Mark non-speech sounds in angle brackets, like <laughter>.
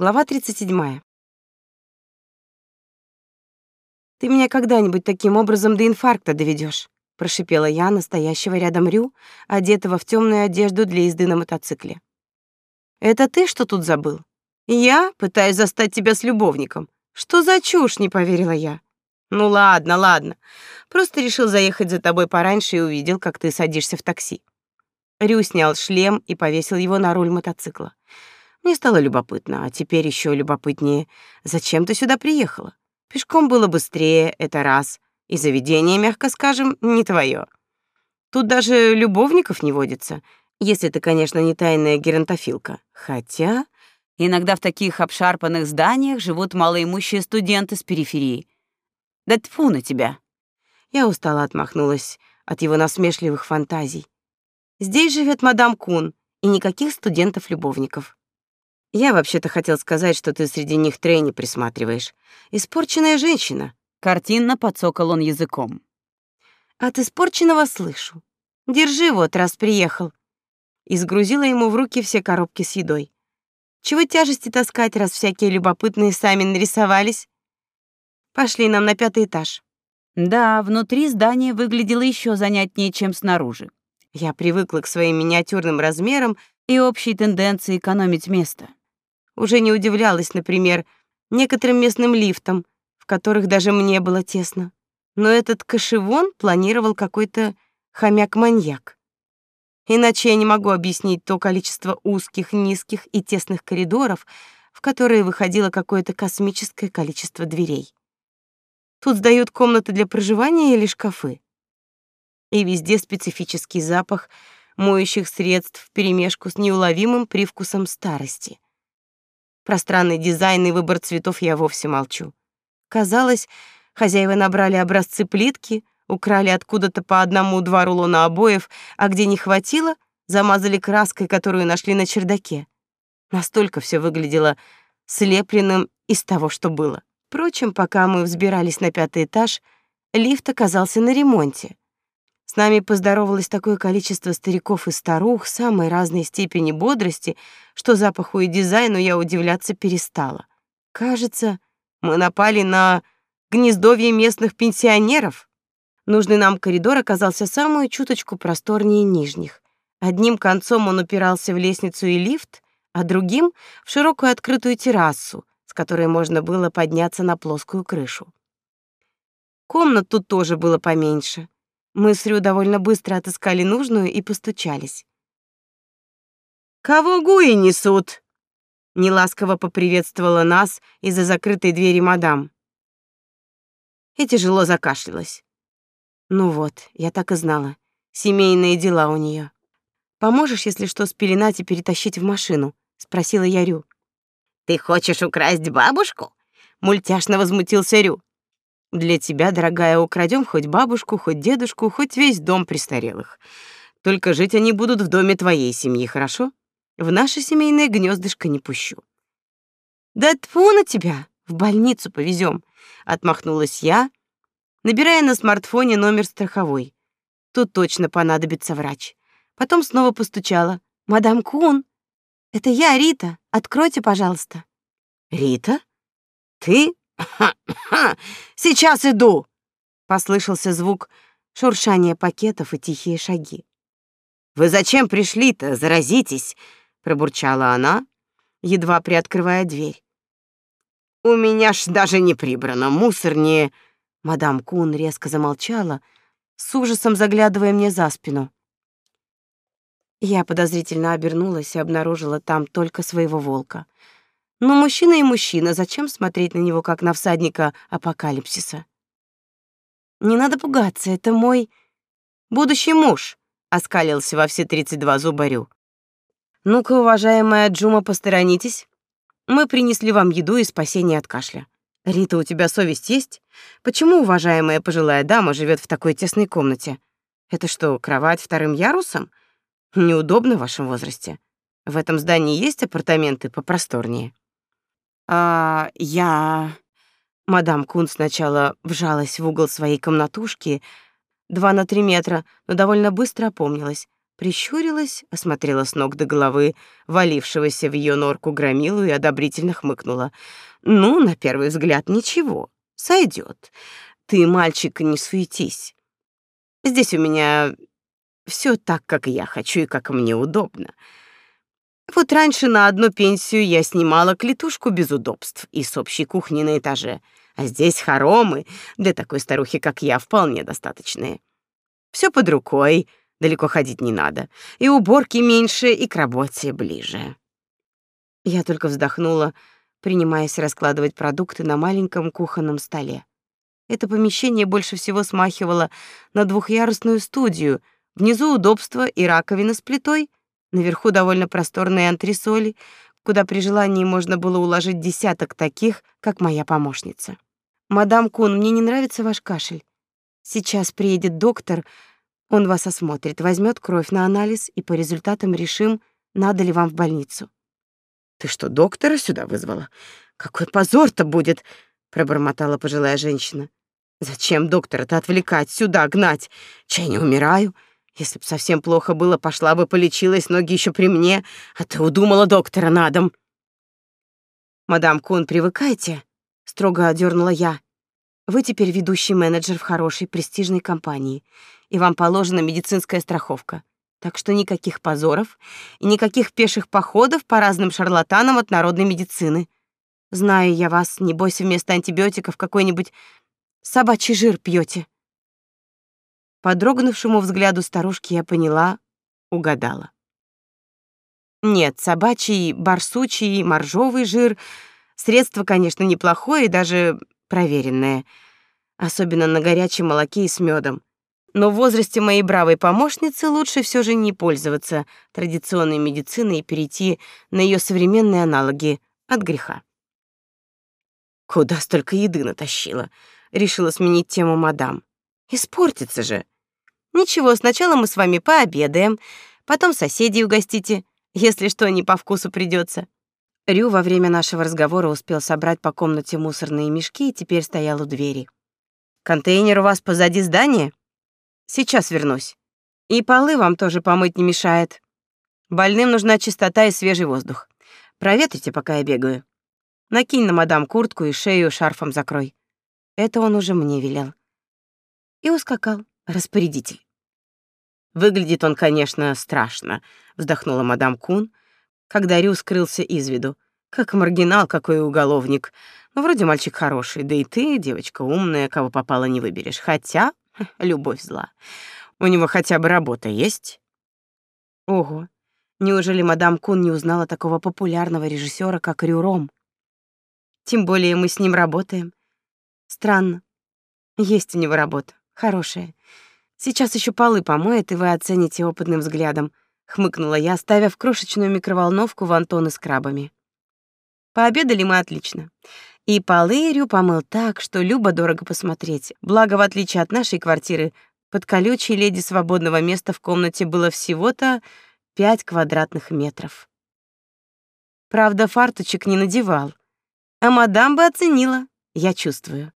Глава 37. Ты меня когда-нибудь таким образом до инфаркта доведешь? прошипела я настоящего рядом Рю, одетого в темную одежду для езды на мотоцикле. Это ты что тут забыл? Я пытаюсь застать тебя с любовником. Что за чушь, не поверила я. Ну ладно, ладно. Просто решил заехать за тобой пораньше и увидел, как ты садишься в такси. Рю снял шлем и повесил его на руль мотоцикла. Мне стало любопытно, а теперь еще любопытнее. Зачем ты сюда приехала? Пешком было быстрее, это раз. И заведение, мягко скажем, не твое. Тут даже любовников не водится, если ты, конечно, не тайная геронтофилка. Хотя иногда в таких обшарпанных зданиях живут малоимущие студенты с периферии. Да тьфу на тебя. Я устало отмахнулась от его насмешливых фантазий. Здесь живет мадам Кун, и никаких студентов-любовников. Я вообще-то хотел сказать, что ты среди них Трейни присматриваешь. Испорченная женщина. Картинно подсокал он языком. От испорченного слышу. Держи вот, раз приехал. И сгрузила ему в руки все коробки с едой. Чего тяжести таскать, раз всякие любопытные сами нарисовались? Пошли нам на пятый этаж. Да, внутри здание выглядело еще занятнее, чем снаружи. Я привыкла к своим миниатюрным размерам и общей тенденции экономить место. Уже не удивлялась, например, некоторым местным лифтам, в которых даже мне было тесно. Но этот кошевон планировал какой-то хомяк-маньяк. Иначе я не могу объяснить то количество узких, низких и тесных коридоров, в которые выходило какое-то космическое количество дверей. Тут сдают комнаты для проживания или шкафы. И везде специфический запах моющих средств вперемешку с неуловимым привкусом старости. Про странный дизайн и выбор цветов я вовсе молчу. Казалось, хозяева набрали образцы плитки, украли откуда-то по одному-два рулона обоев, а где не хватило, замазали краской, которую нашли на чердаке. Настолько все выглядело слепленным из того, что было. Впрочем, пока мы взбирались на пятый этаж, лифт оказался на ремонте. С нами поздоровалось такое количество стариков и старух самой разной степени бодрости, что запаху и дизайну я удивляться перестала. Кажется, мы напали на гнездовье местных пенсионеров. Нужный нам коридор оказался самую чуточку просторнее нижних. Одним концом он упирался в лестницу и лифт, а другим — в широкую открытую террасу, с которой можно было подняться на плоскую крышу. Комнат тут тоже было поменьше. Мы с Рю довольно быстро отыскали нужную и постучались. «Кого гуи несут?» Неласково поприветствовала нас из-за закрытой двери мадам. И тяжело закашлялась. Ну вот, я так и знала. Семейные дела у нее. Поможешь, если что, спеленать и перетащить в машину? спросила я Рю. «Ты хочешь украсть бабушку?» Мультяшно возмутился Рю. «Для тебя, дорогая, украдем хоть бабушку, хоть дедушку, хоть весь дом престарелых. Только жить они будут в доме твоей семьи, хорошо? В наше семейное гнездышко не пущу». «Да тьфу на тебя! В больницу повезем, отмахнулась я, набирая на смартфоне номер страховой. Тут точно понадобится врач. Потом снова постучала. «Мадам Кун, это я, Рита. Откройте, пожалуйста. Рита? Ты? <laughs> Сейчас иду. Послышался звук шуршания пакетов и тихие шаги. Вы зачем пришли-то? Заразитесь, пробурчала она, едва приоткрывая дверь. У меня ж даже не прибрано, мусор не Мадам Кун резко замолчала, с ужасом заглядывая мне за спину. Я подозрительно обернулась и обнаружила там только своего волка. Но мужчина и мужчина, зачем смотреть на него как на всадника апокалипсиса? Не надо пугаться, это мой будущий муж, оскалился во все тридцать два зубарю. Ну-ка, уважаемая Джума, посторонитесь. Мы принесли вам еду и спасение от кашля. Рита, у тебя совесть есть? Почему уважаемая пожилая дама живет в такой тесной комнате? Это что, кровать вторым ярусом? Неудобно в вашем возрасте. В этом здании есть апартаменты попросторнее. А я Мадам Кун сначала вжалась в угол своей комнатушки, два на три метра, но довольно быстро опомнилась. Прищурилась, осмотрела с ног до головы валившегося в ее норку громилу и одобрительно хмыкнула. «Ну, на первый взгляд, ничего. Сойдет. Ты, мальчик, не суетись. Здесь у меня все так, как я хочу и как мне удобно. Вот раньше на одну пенсию я снимала клетушку без удобств и с общей кухни на этаже, а здесь хоромы для такой старухи, как я, вполне достаточные. Все под рукой, далеко ходить не надо, и уборки меньше, и к работе ближе. Я только вздохнула, принимаясь раскладывать продукты на маленьком кухонном столе. Это помещение больше всего смахивало на двухъярусную студию. Внизу удобство и раковина с плитой, наверху довольно просторные антресоли, куда при желании можно было уложить десяток таких, как моя помощница. Мадам Кун, мне не нравится ваш кашель. Сейчас приедет доктор, он вас осмотрит, возьмет кровь на анализ, и по результатам решим, надо ли вам в больницу. Ты что, доктора сюда вызвала? Какой позор-то будет, пробормотала пожилая женщина. Зачем доктора-то отвлекать, сюда гнать? Чай не умираю. Если б совсем плохо было, пошла бы полечилась, ноги еще при мне, а ты удумала доктора на дом. Мадам Кун, привыкайте, строго одернула я. Вы теперь ведущий менеджер в хорошей престижной компании, и вам положена медицинская страховка. Так что никаких позоров и никаких пеших походов по разным шарлатанам от народной медицины. Знаю я вас, не бойся вместо антибиотиков какой-нибудь собачий жир пьете. По дрогнувшему взгляду старушки я поняла, угадала. Нет, собачий, барсучий, моржовый жир — средство, конечно, неплохое и даже проверенное, особенно на горячем молоке и с медом. Но в возрасте моей бравой помощницы лучше все же не пользоваться традиционной медициной и перейти на ее современные аналоги от греха. Куда столько еды натащила? Решила сменить тему мадам. Испортится же. Ничего, сначала мы с вами пообедаем, потом соседей угостите, если что не по вкусу придется. Рю во время нашего разговора успел собрать по комнате мусорные мешки и теперь стоял у двери. «Контейнер у вас позади здания? Сейчас вернусь. И полы вам тоже помыть не мешает. Больным нужна чистота и свежий воздух. Проветрите, пока я бегаю. Накинь на мадам куртку и шею шарфом закрой. Это он уже мне велел. И ускакал распорядитель. Выглядит он, конечно, страшно, вздохнула мадам Кун, когда Рю скрылся из виду. Как маргинал, какой уголовник. Ну, вроде мальчик хороший, да и ты, девочка умная, кого попало не выберешь. Хотя <laughs> любовь зла. У него хотя бы работа есть? Ого, неужели мадам Кун не узнала такого популярного режиссера, как Рю Ром? Тем более мы с ним работаем. Странно. Есть у него работа, хорошая. Сейчас еще полы помоет, и вы оцените опытным взглядом хмыкнула я, ставя в крошечную микроволновку вантоны с крабами. Пообедали мы отлично. И полы Рю помыл так, что любо дорого посмотреть. Благо, в отличие от нашей квартиры, под колючей леди свободного места в комнате было всего-то пять квадратных метров. Правда, фарточек не надевал. А мадам бы оценила, я чувствую.